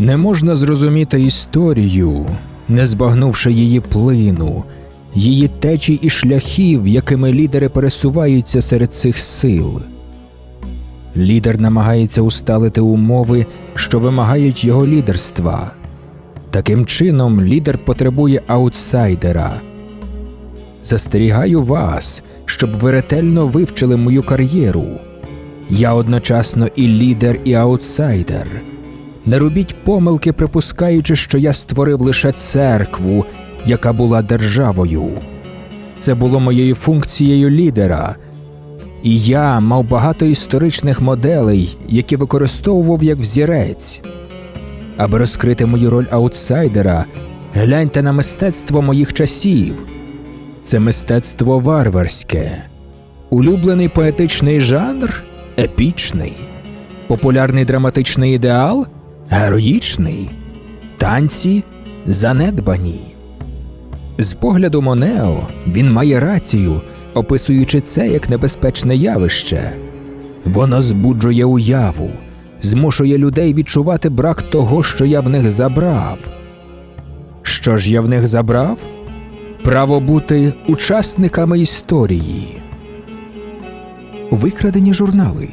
Не можна зрозуміти історію, не збагнувши її плину, її течій і шляхів, якими лідери пересуваються серед цих сил. Лідер намагається усталити умови, що вимагають його лідерства. Таким чином, лідер потребує аутсайдера. Застерігаю вас, щоб ви ретельно вивчили мою кар'єру. Я одночасно і лідер, і аутсайдер. Не робіть помилки, припускаючи, що я створив лише церкву, яка була державою. Це було моєю функцією лідера, і я мав багато історичних моделей, які використовував як взірець. Аби розкрити мою роль аутсайдера, гляньте на мистецтво моїх часів. Це мистецтво варварське, улюблений поетичний жанр епічний, популярний драматичний ідеал героїчний, танці занедбані. З погляду Монео він має рацію, описуючи це як небезпечне явище. Воно збуджує уяву, змушує людей відчувати брак того, що я в них забрав. Що ж я в них забрав? Право бути учасниками історії. Викрадені журнали.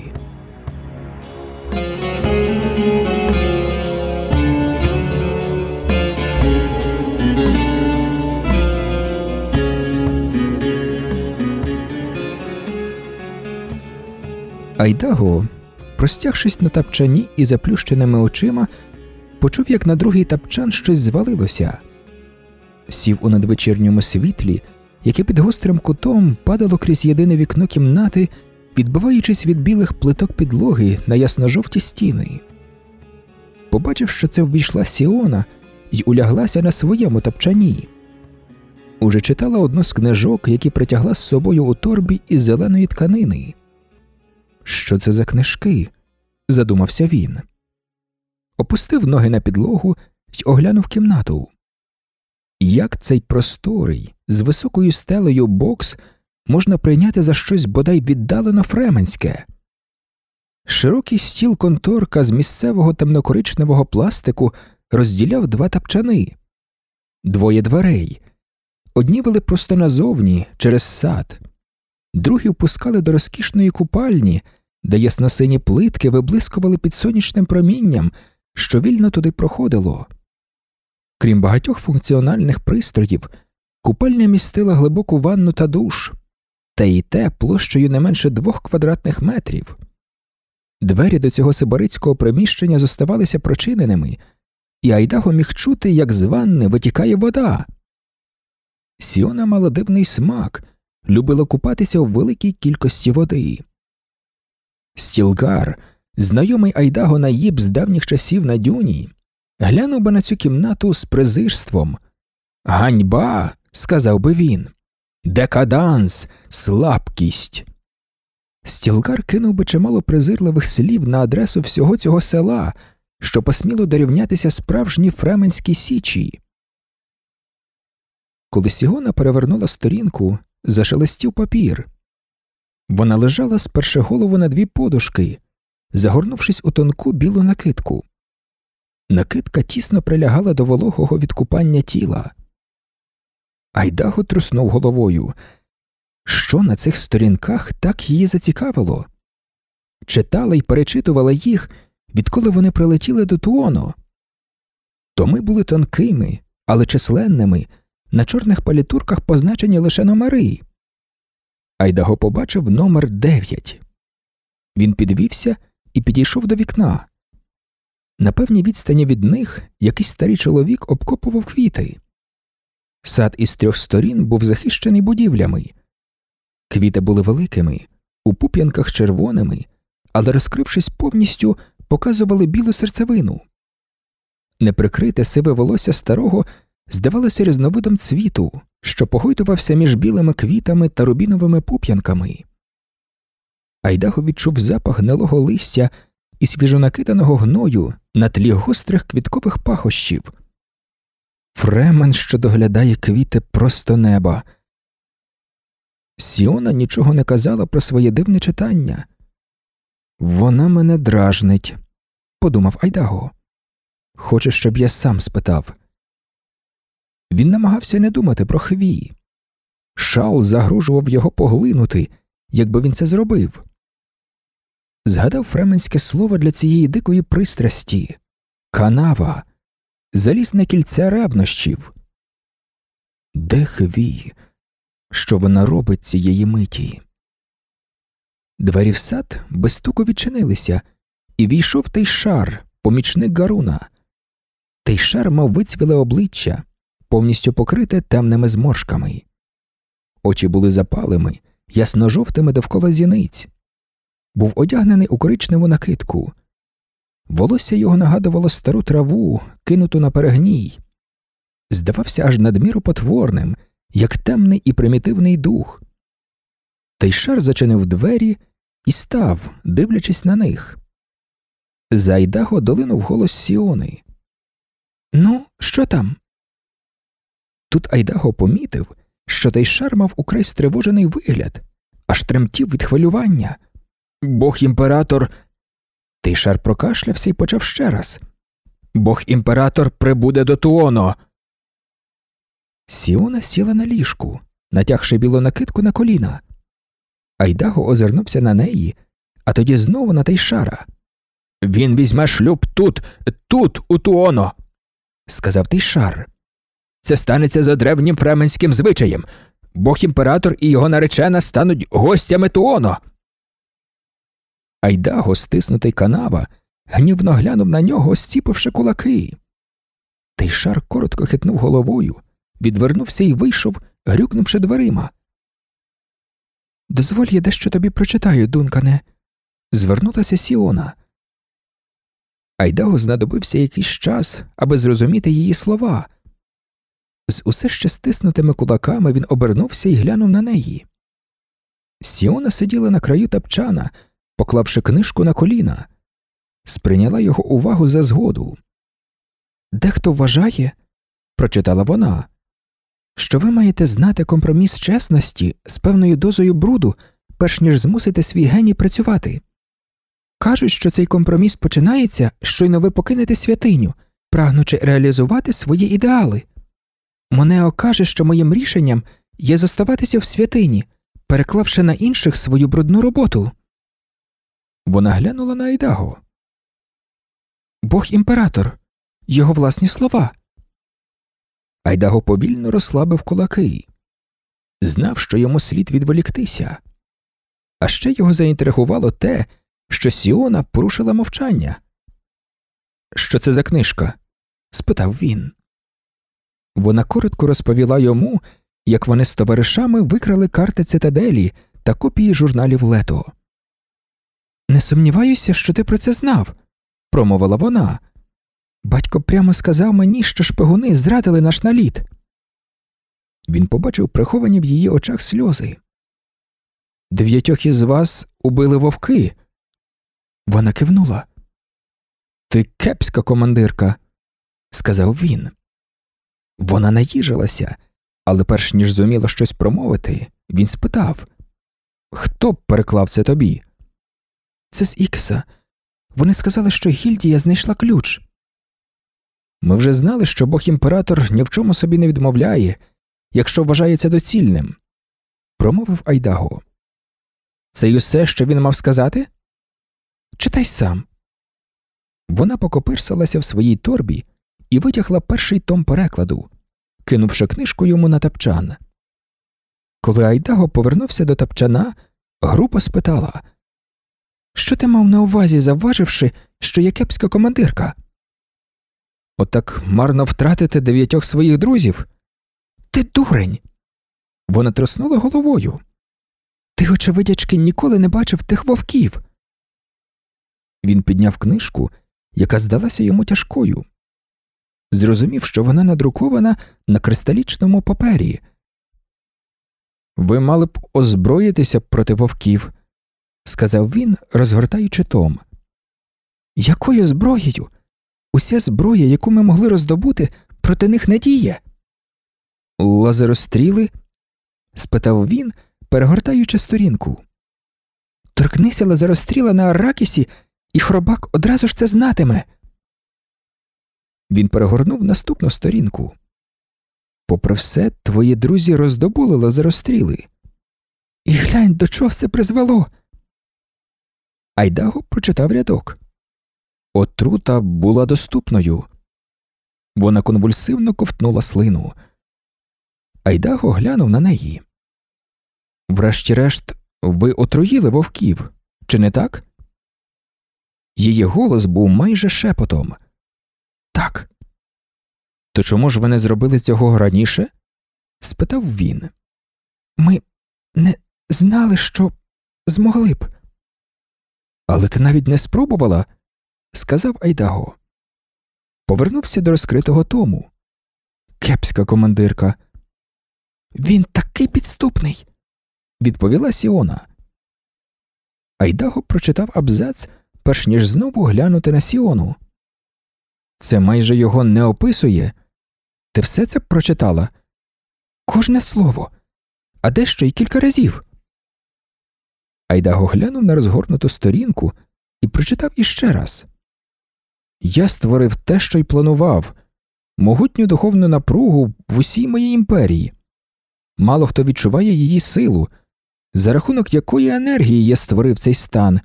Айдаго, простягшись на тапчані і заплющеними очима, почув, як на другий тапчан щось звалилося. Сів у надвечірньому світлі, яке під гострим кутом падало крізь єдине вікно кімнати, відбиваючись від білих плиток підлоги на ясно-жовті стіни. Побачив, що це ввійшла Сіона й уляглася на своєму тапчані. Уже читала одну з книжок, які притягла з собою у торбі із зеленої тканини. Що це за книжки? задумався він. Опустив ноги на підлогу й оглянув кімнату. Як цей просторий, з високою стелею бокс можна прийняти за щось бодай віддалено фременське? Широкий стіл конторка з місцевого темнокоричневого пластику розділяв два тапчани, двоє дверей. Одні вели просто назовні через сад, другі впускали до розкішної купальні, де ясносині плитки виблискували під сонячним промінням, що вільно туди проходило. Крім багатьох функціональних пристроїв, купальня містила глибоку ванну та душ, та й те площею не менше двох квадратних метрів. Двері до цього сибарицького приміщення зоставалися прочиненими, і Айдаго міг чути, як з ванни витікає вода. Сіона мала дивний смак, любила купатися у великій кількості води. Стілгар, знайомий Айдаго наїб з давніх часів на дюні, глянув би на цю кімнату з презирством. Ганьба, сказав би він, декаданс, слабкість. Стілгар кинув би чимало презирливих слів на адресу всього цього села, що посміло дорівнятися справжній фременській січі. Коли Сігона перевернула сторінку, зашелестів папір. Вона лежала сперши голову на дві подушки, загорнувшись у тонку білу накидку. Накидка тісно прилягала до вологого від купання тіла. Айдаго труснув головою. Що на цих сторінках так її зацікавило? Читала й перечитувала їх, відколи вони прилетіли до Туоно. Томи були тонкими, але численними, на чорних палітурках позначені лише номери. Айдаго побачив номер дев'ять. Він підвівся і підійшов до вікна. На певній відстані від них якийсь старий чоловік обкопував квіти. Сад із трьох сторін був захищений будівлями. Квіти були великими, у пуп'янках червоними, але, розкрившись повністю, показували білу серцевину. Неприкрите сиве волосся старого здавалося різновидом цвіту, що погойдувався між білими квітами та рубіновими пуп'янками. Айдаго відчув запах гнилого листя і свіжонакиданого гною на тлі гострих квіткових пахощів. Фремен, що доглядає квіти просто неба. Сіона нічого не казала про своє дивне читання. Вона мене дражнить, подумав Айдаго. Хоче, щоб я сам спитав. Він намагався не думати про хвій. Шаул загрожував його поглинути, якби він це зробив. Згадав фременське слово для цієї дикої пристрасті канава, залізне кільце ревнощів. Де хвій? Що вона робить цієї миті? Двері в сад без стуку відчинилися, і війшов той шар, помічник Гаруна. Той шар мав вицвіле обличчя, повністю покрите темними зморшками. Очі були запалими, ясно жовтими довкола зіниць. Був одягнений у коричневу накидку. Волосся його нагадувало стару траву, кинуту на перегній. Здавався аж надміру потворним, як темний і примітивний дух. Тайшар зачинив двері і став, дивлячись на них. Зайдаго долинув голос Сіони. Ну, що там? Тут Айдаго помітив, що Тайшар мав украй стривожений вигляд, аж тремтів від хвилювання. Бог імператор. Тайшар прокашлявся і почав ще раз. Бог імператор прибуде до Туоно. Сіона сіла на ліжку, натягши білу накидку на коліна. Айдаго озирнувся на неї, а тоді знову на Тайшара. Він візьме шлюб тут, тут, у Туоно, сказав Тайшар. Це станеться за древнім фременським звичаєм. Бог імператор і його наречена стануть гостями Туоно. Айдаго, стиснутий канава, гнівно глянув на нього, стіпивши кулаки. Тайшар коротко хитнув головою, відвернувся і вийшов, грюкнувши дверима. Дозволь я дещо тобі прочитаю, дункане, звернулася Сіона. Айдаго знадобився якийсь час, аби зрозуміти її слова. З усе ще стиснутими кулаками він обернувся і глянув на неї. Сіона сиділа на краю тапчана, поклавши книжку на коліна, сприйняла його увагу за згоду. Дехто вважає, прочитала вона, що ви маєте знати компроміс чесності з певною дозою бруду, перш ніж змусити свій геній працювати. Кажуть, що цей компроміс починається, щойно ви покинете святиню, прагнучи реалізувати свої ідеали. Монео каже, що моїм рішенням є зоставатися в святині, переклавши на інших свою брудну роботу. Вона глянула на Айдаго. Бог імператор, його власні слова. Айдаго повільно розслабив кулаки, знав, що йому слід відволіктися. А ще його заінтригувало те, що Сіона порушила мовчання. Що це за книжка? спитав він. Вона коротко розповіла йому, як вони з товаришами викрали карти цитаделі та копії журналів Лето. Не сумніваюся, що ти про це знав, промовила вона. Батько прямо сказав мені, що шпигуни зрадили наш наліт. Він побачив приховані в її очах сльози. Дев'ятьох із вас убили вовки. Вона кивнула. Ти кепська командирка, сказав він. Вона наїжилася, але перш ніж зуміла щось промовити, він спитав Хто переклав це тобі? Це з Ікса. Вони сказали, що Гільдія знайшла ключ. Ми вже знали, що бог імператор ні в чому собі не відмовляє, якщо вважається доцільним, промовив Айдаго. Це й усе, що він мав сказати? Читай сам. Вона покопирсалася в своїй торбі і витягла перший том перекладу, кинувши книжку йому на тапчан. Коли Айдаго повернувся до тапчана, група спитала Що ти мав на увазі, завваживши, що я кепська командирка? Отак марно втратити дев'ятьох своїх друзів? Ти дурень. Вона труснула головою. Ти, очевидячки, ніколи не бачив тих вовків. Він підняв книжку, яка здалася йому тяжкою. Зрозумів, що вона надрукована на кристалічному папері. Ви мали б озброїтися проти вовків, сказав він, розгортаючи том. Якою зброєю? Уся зброя, яку ми могли роздобути, проти них не діє. Лазеростріли? спитав він, перегортаючи сторінку. Торкнися лазеростріла на Аракісі, і хробак одразу ж це знатиме. Він перегорнув наступну сторінку. Попри все, твої друзі роздобули лазеростріли. І глянь, до чого це призвело. Айдаго прочитав рядок. Отрута була доступною. Вона конвульсивно ковтнула слину. Айдаго глянув на неї. Врешті-решт, ви отруїли вовків, чи не так? Її голос був майже шепотом. Так. То чому ж ви не зробили цього раніше? спитав він. Ми не знали, що змогли б. Але ти навіть не спробувала, сказав Айдаго. Повернувся до розкритого тому. Кепська командирка. Він такий підступний, відповіла Сіона. Айдаго прочитав абзац, перш ніж знову глянути на Сіону. Це майже його не описує. Ти все це прочитала? Кожне слово, а дещо й кілька разів. Айдаго глянув на розгорнуту сторінку і прочитав іще раз Я створив те, що й планував, могутню духовну напругу в усій моїй імперії. Мало хто відчуває її силу, за рахунок якої енергії я створив цей стан.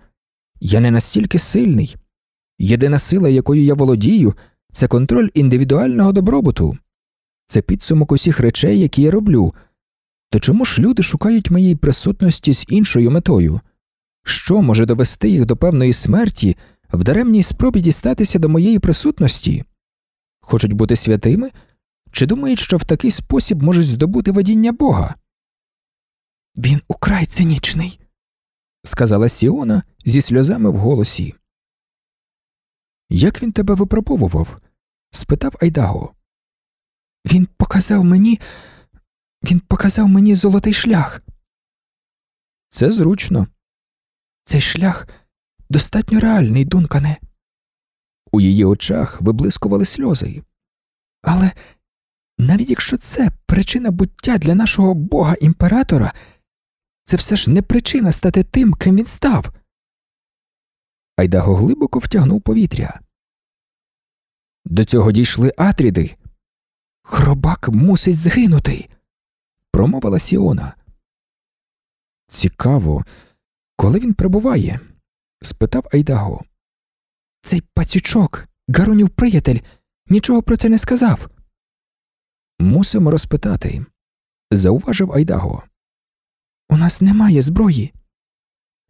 Я не настільки сильний. Єдина сила, якою я володію, це контроль індивідуального добробуту, це підсумок усіх речей, які я роблю. То чому ж люди шукають моєї присутності з іншою метою? Що може довести їх до певної смерті в даремній спробі дістатися до моєї присутності? Хочуть бути святими? Чи думають, що в такий спосіб можуть здобути водіння Бога? Він украй цинічний, сказала Сіона зі сльозами в голосі. Як він тебе випробовував? спитав Айдаго. Він показав мені. Він показав мені золотий шлях. Це зручно. Цей шлях достатньо реальний, дункане. У її очах виблискували сльози. Але навіть якщо це причина буття для нашого бога імператора, це все ж не причина стати тим, ким він став. Айдаго глибоко втягнув повітря. До цього дійшли атріди. Хробак мусить згинути, промовила Сіона. Цікаво, коли він прибуває? спитав Айдаго. Цей пацючок, Гарунів приятель, нічого про це не сказав. Мусимо розпитати, зауважив Айдаго. У нас немає зброї,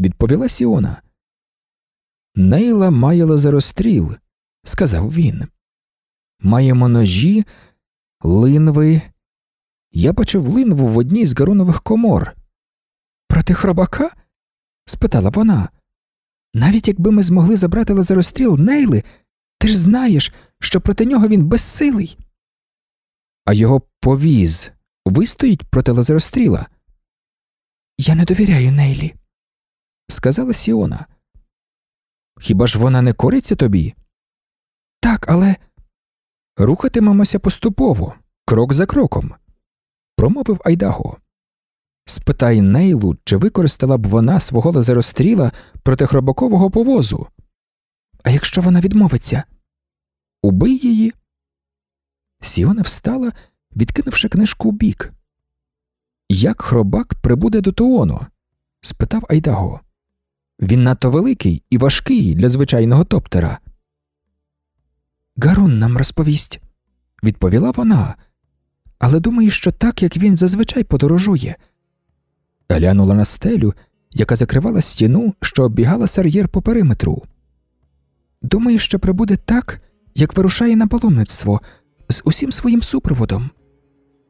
відповіла Сіона. Нейла має лазеростріл, сказав він. Маємо ножі, линви. Я бачив линву в одній з гарунових комор. Проти хробака? спитала вона. Навіть якби ми змогли забрати лазеростріл Нейли, ти ж знаєш, що проти нього він безсилий. А його повіз вистоїть проти лазеростріла. Я не довіряю Нейлі, сказала Сіона. Хіба ж вона не кориться тобі? Так, але рухатимемося поступово, крок за кроком, промовив Айдаго. Спитай Нейлу, чи використала б вона свого лазеростріла проти хробакового повозу. А якщо вона відмовиться, убий її. Сіона встала, відкинувши книжку у бік. Як хробак прибуде до Туону? спитав Айдаго. Він надто великий і важкий для звичайного топтера. Гарун нам розповість, відповіла вона, але думаю, що так, як він зазвичай подорожує. Глянула на стелю, яка закривала стіну, що оббігала сар'єр по периметру. Думаю, що прибуде так, як вирушає на паломництво з усім своїм супроводом.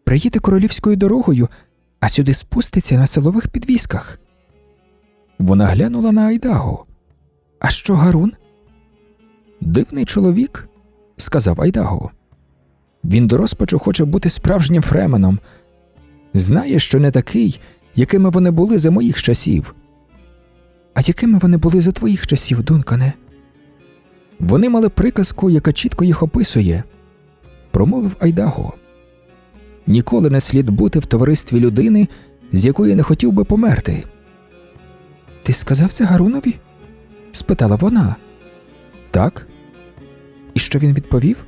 Приїде королівською дорогою, а сюди спуститься на силових підвісках. Вона глянула на Айдаго. А що Гарун? Дивний чоловік, сказав Айдаго. Він до розпачу хоче бути справжнім фременом. Знає, що не такий, якими вони були за моїх часів. А якими вони були за твоїх часів, Дункане? Вони мали приказку, яка чітко їх описує, промовив Айдаго. Ніколи не слід бути в товаристві людини, з якої не хотів би померти. Ти сказав це Гарунові? спитала вона. Так. І що він відповів?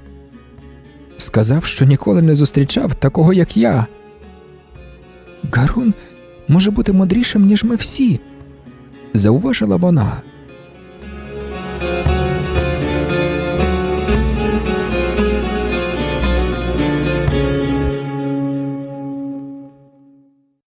Сказав, що ніколи не зустрічав такого, як я. Гарун може бути мудрішим, ніж ми всі, зауважила вона.